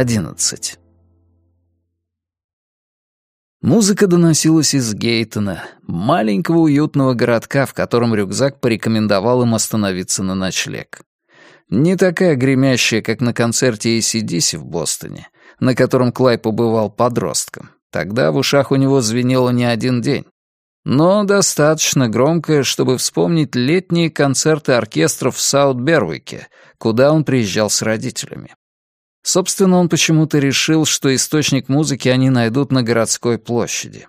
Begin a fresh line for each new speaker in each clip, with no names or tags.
11. Музыка доносилась из Гейтона, маленького уютного городка, в котором рюкзак порекомендовал им остановиться на ночлег. Не такая гремящая, как на концерте ACDC в Бостоне, на котором Клай побывал подростком. Тогда в ушах у него звенело не один день. Но достаточно громкая, чтобы вспомнить летние концерты оркестров в Саут-Бервике, куда он приезжал с родителями. Собственно, он почему-то решил, что источник музыки они найдут на городской площади.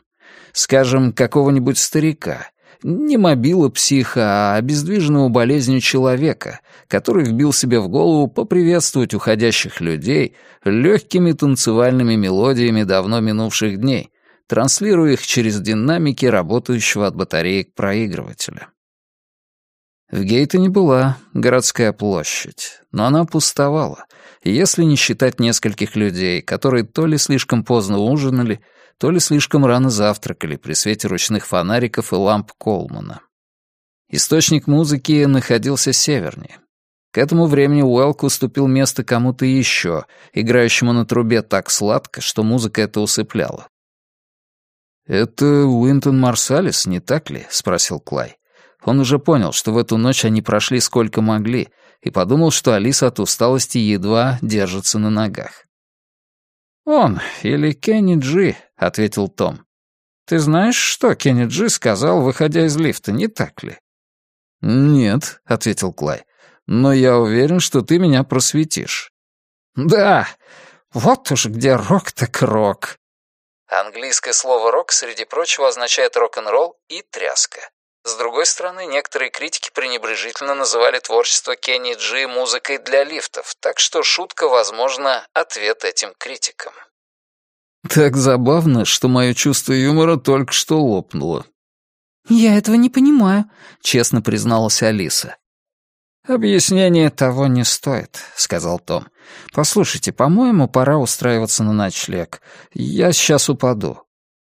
Скажем, какого-нибудь старика, не мобила психа, а обездвиженного болезнью человека, который вбил себе в голову поприветствовать уходящих людей легкими танцевальными мелодиями давно минувших дней, транслируя их через динамики работающего от батареек проигрывателя. В Гейтоне была городская площадь, но она пустовала, если не считать нескольких людей, которые то ли слишком поздно ужинали, то ли слишком рано завтракали при свете ручных фонариков и ламп Колмана. Источник музыки находился севернее. К этому времени Уэлк уступил место кому-то еще, играющему на трубе так сладко, что музыка это усыпляла. «Это Уинтон Марсалис, не так ли?» — спросил Клай. Он уже понял, что в эту ночь они прошли сколько могли, и подумал, что Алиса от усталости едва держится на ногах. «Он или Кенни Джи», — ответил Том. «Ты знаешь, что Кенни Джи сказал, выходя из лифта, не так ли?» «Нет», — ответил Клай. «Но я уверен, что ты меня просветишь». «Да, вот уж где рок так рок». Английское слово «рок», среди прочего, означает рок-н-ролл и тряска. С другой стороны, некоторые критики пренебрежительно называли творчество Кенни Джи музыкой для лифтов, так что шутка, возможно, ответ этим критикам. Так забавно, что мое чувство юмора только что лопнуло.
«Я этого не понимаю», —
честно призналась Алиса. «Объяснение того не стоит», — сказал Том. «Послушайте, по-моему, пора устраиваться на ночлег. Я сейчас упаду».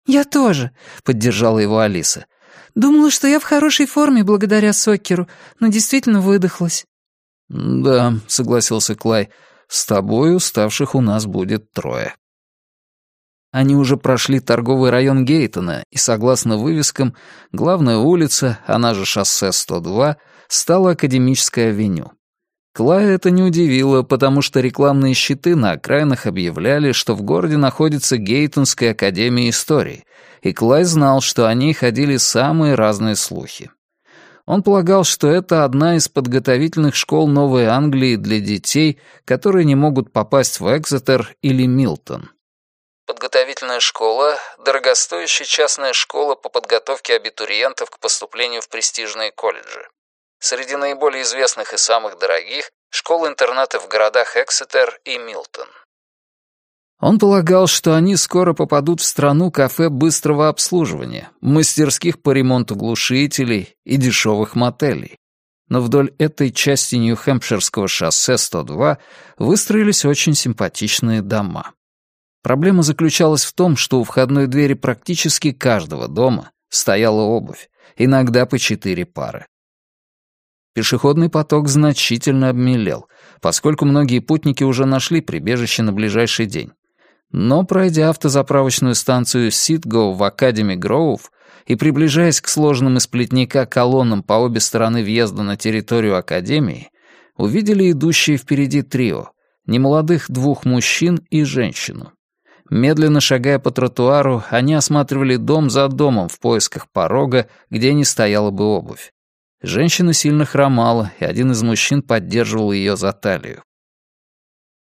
«Я тоже», — поддержала его Алиса. Думала, что я в хорошей форме благодаря Сокеру, но действительно выдохлась».
«Да», — согласился Клай, — «с тобой уставших у нас будет трое». Они уже прошли торговый район Гейтона, и, согласно вывескам, главная улица, она же шоссе 102, стала Академическая авеню. Клая это не удивило, потому что рекламные щиты на окраинах объявляли, что в городе находится Гейтонская академия истории, и Клай знал, что о ней ходили самые разные слухи. Он полагал, что это одна из подготовительных школ Новой Англии для детей, которые не могут попасть в Экзетер или Милтон. Подготовительная школа — дорогостоящая частная школа по подготовке абитуриентов к поступлению в престижные колледжи. Среди наиболее известных и самых дорогих — школы-интернаты в городах Эксетер и Милтон. Он полагал, что они скоро попадут в страну кафе быстрого обслуживания, мастерских по ремонту глушителей и дешевых мотелей. Но вдоль этой части Нью-Хэмпширского шоссе 102 выстроились очень симпатичные дома. Проблема заключалась в том, что у входной двери практически каждого дома стояла обувь, иногда по четыре пары. Пешеходный поток значительно обмелел, поскольку многие путники уже нашли прибежище на ближайший день. Но, пройдя автозаправочную станцию Ситго в Академи Гроув и приближаясь к сложным из плетника колоннам по обе стороны въезда на территорию Академии, увидели идущие впереди трио, немолодых двух мужчин и женщину. Медленно шагая по тротуару, они осматривали дом за домом в поисках порога, где не стояла бы обувь. Женщина сильно хромала, и один из мужчин поддерживал ее за талию.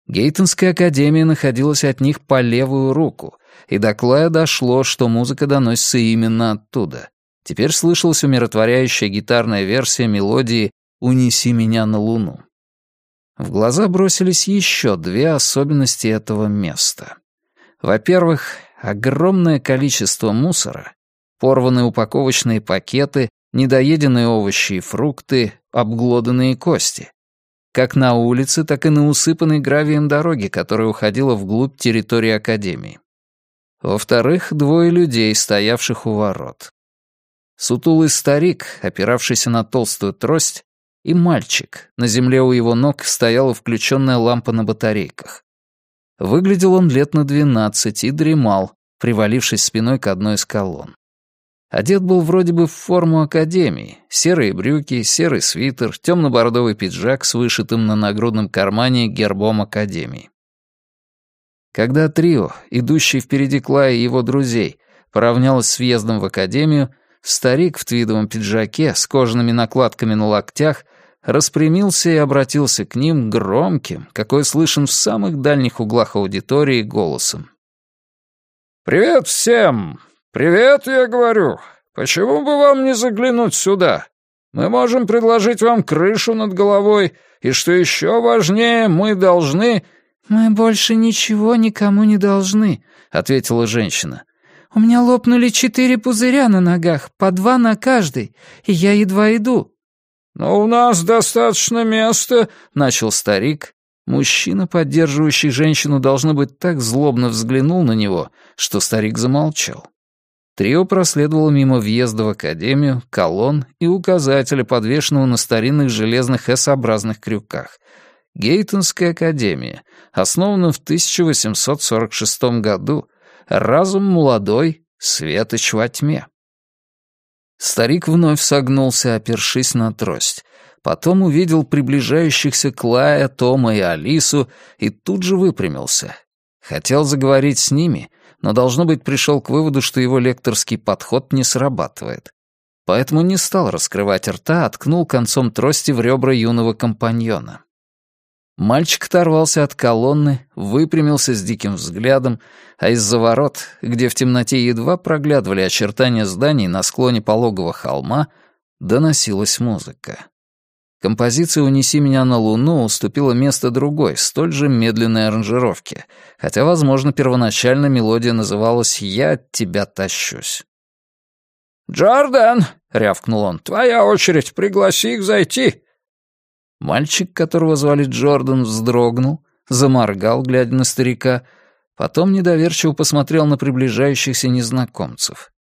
Гейтонская академия находилась от них по левую руку, и до Клая дошло, что музыка доносится именно оттуда. Теперь слышалась умиротворяющая гитарная версия мелодии «Унеси меня на луну». В глаза бросились еще две особенности этого места. Во-первых, огромное количество мусора, порванные упаковочные пакеты недоеденные овощи и фрукты, обглоданные кости. Как на улице, так и на усыпанной гравием дороге, которая уходила вглубь территории Академии. Во-вторых, двое людей, стоявших у ворот. Сутулый старик, опиравшийся на толстую трость, и мальчик. На земле у его ног стояла включенная лампа на батарейках. Выглядел он лет на двенадцать и дремал, привалившись спиной к одной из колонн. Одет был вроде бы в форму академии. Серые брюки, серый свитер, темно-бордовый пиджак с вышитым на нагрудном кармане гербом академии. Когда трио, идущий впереди Клая и его друзей, поравнялось с въездом в академию, старик в твидовом пиджаке с кожаными накладками на локтях распрямился и обратился к ним громким, какой слышен в самых дальних углах аудитории, голосом. «Привет всем! «Привет, я говорю. Почему бы вам не заглянуть сюда? Мы можем предложить вам крышу над головой, и, что еще важнее, мы должны...»
«Мы больше ничего никому не должны», — ответила женщина. «У меня лопнули четыре пузыря на ногах, по два на каждый, и я едва иду».
«Но у нас достаточно места», — начал старик. Мужчина, поддерживающий женщину, должно быть, так злобно взглянул на него, что старик замолчал. Трио проследовало мимо въезда в академию, колонн и указателя, подвешенного на старинных железных S-образных крюках. Гейтонская академия, основана в 1846 году. Разум молодой, светоч во тьме. Старик вновь согнулся, опершись на трость. Потом увидел приближающихся Клая, Тома и Алису и тут же выпрямился. Хотел заговорить с ними, но, должно быть, пришел к выводу, что его лекторский подход не срабатывает. Поэтому не стал раскрывать рта, а ткнул концом трости в ребра юного компаньона. Мальчик оторвался от колонны, выпрямился с диким взглядом, а из-за ворот, где в темноте едва проглядывали очертания зданий на склоне пологого холма, доносилась музыка. Композиция «Унеси меня на Луну» уступила место другой, столь же медленной аранжировке, хотя, возможно, первоначально мелодия называлась «Я от тебя тащусь». «Джордан!» — рявкнул он. «Твоя очередь, пригласи их зайти!» Мальчик, которого звали Джордан, вздрогнул, заморгал, глядя на старика, потом недоверчиво посмотрел на приближающихся незнакомцев.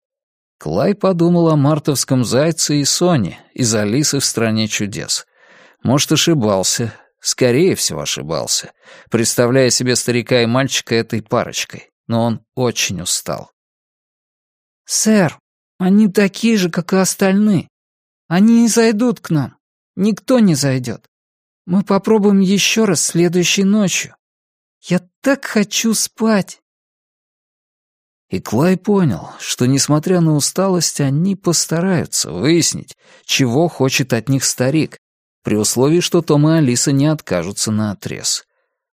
Клай подумал о мартовском зайце и Соне из «Алисы в стране чудес». Может, ошибался, скорее всего, ошибался, представляя себе старика и мальчика этой парочкой, но он очень устал.
«Сэр, они такие же, как и остальные. Они не зайдут к нам. Никто не зайдет. Мы попробуем еще раз следующей ночью. Я так хочу спать».
И Клай понял, что, несмотря на усталость, они постараются выяснить, чего хочет от них старик, при условии, что Том и Алиса не откажутся на отрез.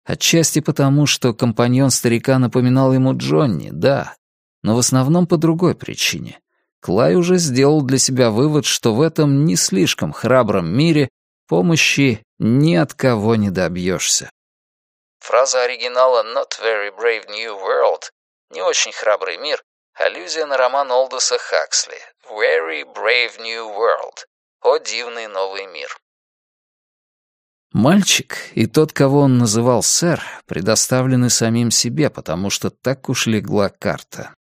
Отчасти потому, что компаньон старика напоминал ему Джонни, да, но в основном по другой причине. Клай уже сделал для себя вывод, что в этом не слишком храбром мире помощи ни от кого не добьешься. Фраза оригинала «Not very brave new world» Не очень храбрый мир — аллюзия на роман Олдоса Хаксли «Very Brave New World» — «О дивный новый мир». Мальчик и тот, кого он называл сэр, предоставлены самим себе, потому что так уж легла карта.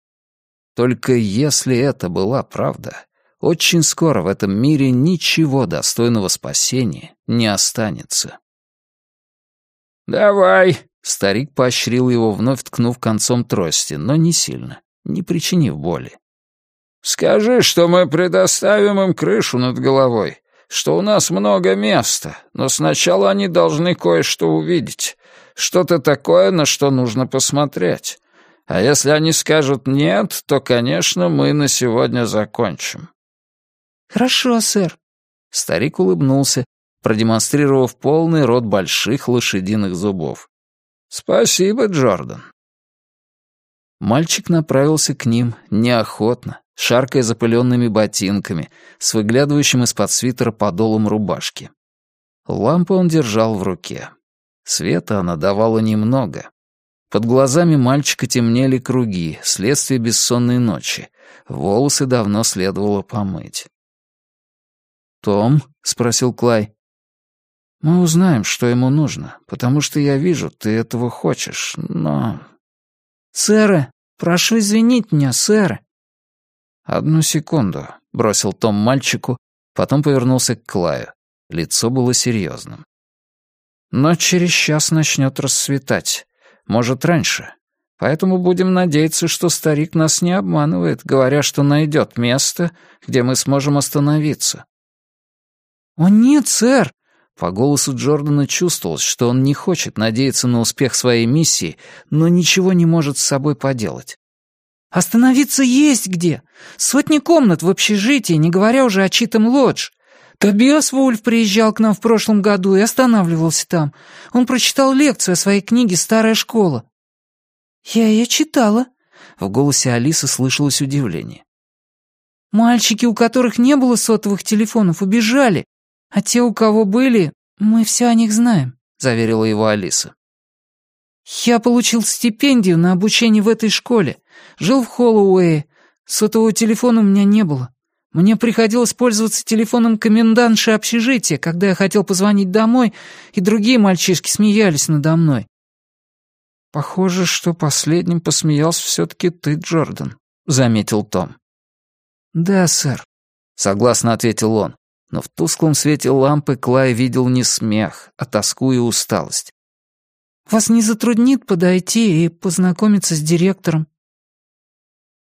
Только если это была правда, очень скоро в этом мире ничего достойного спасения не останется. «Давай», Старик поощрил его, вновь ткнув концом трости, но не сильно, не причинив боли. «Скажи, что мы предоставим им крышу над головой, что у нас много места, но сначала они должны кое-что увидеть, что-то такое, на что нужно посмотреть. А если они скажут «нет», то, конечно, мы на сегодня закончим».
«Хорошо, сэр».
Старик улыбнулся, продемонстрировав полный рот больших лошадиных зубов. «Спасибо, Джордан». Мальчик направился к ним неохотно, шаркая запыленными ботинками, с выглядывающим из-под свитера подолом рубашки. Лампу он держал в руке. Света она давала немного. Под глазами мальчика темнели круги, следствие бессонной ночи. Волосы давно следовало помыть. «Том?» — спросил Клай. Мы узнаем, что ему нужно, потому что я вижу, ты этого хочешь, но...»
«Сэры, прошу извинить меня, сэры».
«Одну секунду», — бросил Том мальчику, потом повернулся к Клаю. Лицо было серьезным. «Но через час начнет рассветать. Может, раньше. Поэтому будем надеяться, что старик нас не обманывает, говоря, что найдет место, где мы сможем остановиться».
«О нет, сэр!»
По голосу Джордана чувствовалось, что он не хочет надеяться на успех своей миссии, но ничего не может с собой поделать.
«Остановиться есть где. Сотни комнат в общежитии, не говоря уже о Читом Лодж. Тобиас Вульф приезжал к нам в прошлом году и останавливался там. Он прочитал лекцию о своей книге «Старая школа». «Я ее читала».
В голосе Алисы слышалось удивление.
«Мальчики, у которых не было сотовых телефонов, убежали, а те, у кого были, мы все о них знаем», — заверила его Алиса. «Я получил стипендию на обучение в этой школе, жил в Холлоуэе, сотового телефона у меня не было. Мне приходилось пользоваться телефоном комендантши общежития, когда я хотел позвонить домой, и другие мальчишки смеялись надо мной.
«Похоже, что последним посмеялся все-таки ты, Джордан», — заметил Том.
«Да, сэр», —
согласно ответил он, но в тусклом свете лампы Клай видел не смех, а тоску и усталость.
«Вас не затруднит подойти и познакомиться с директором?»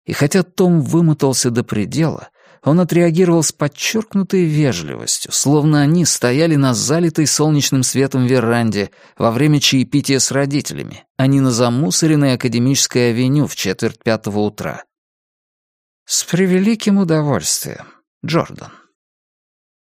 И хотя Том вымотался до предела, он отреагировал с подчеркнутой вежливостью, словно они стояли на залитой солнечным светом веранде во время чаепития с родителями, а не на замусоренной академической авеню в четверть пятого утра. «С превеликим удовольствием, Джордан».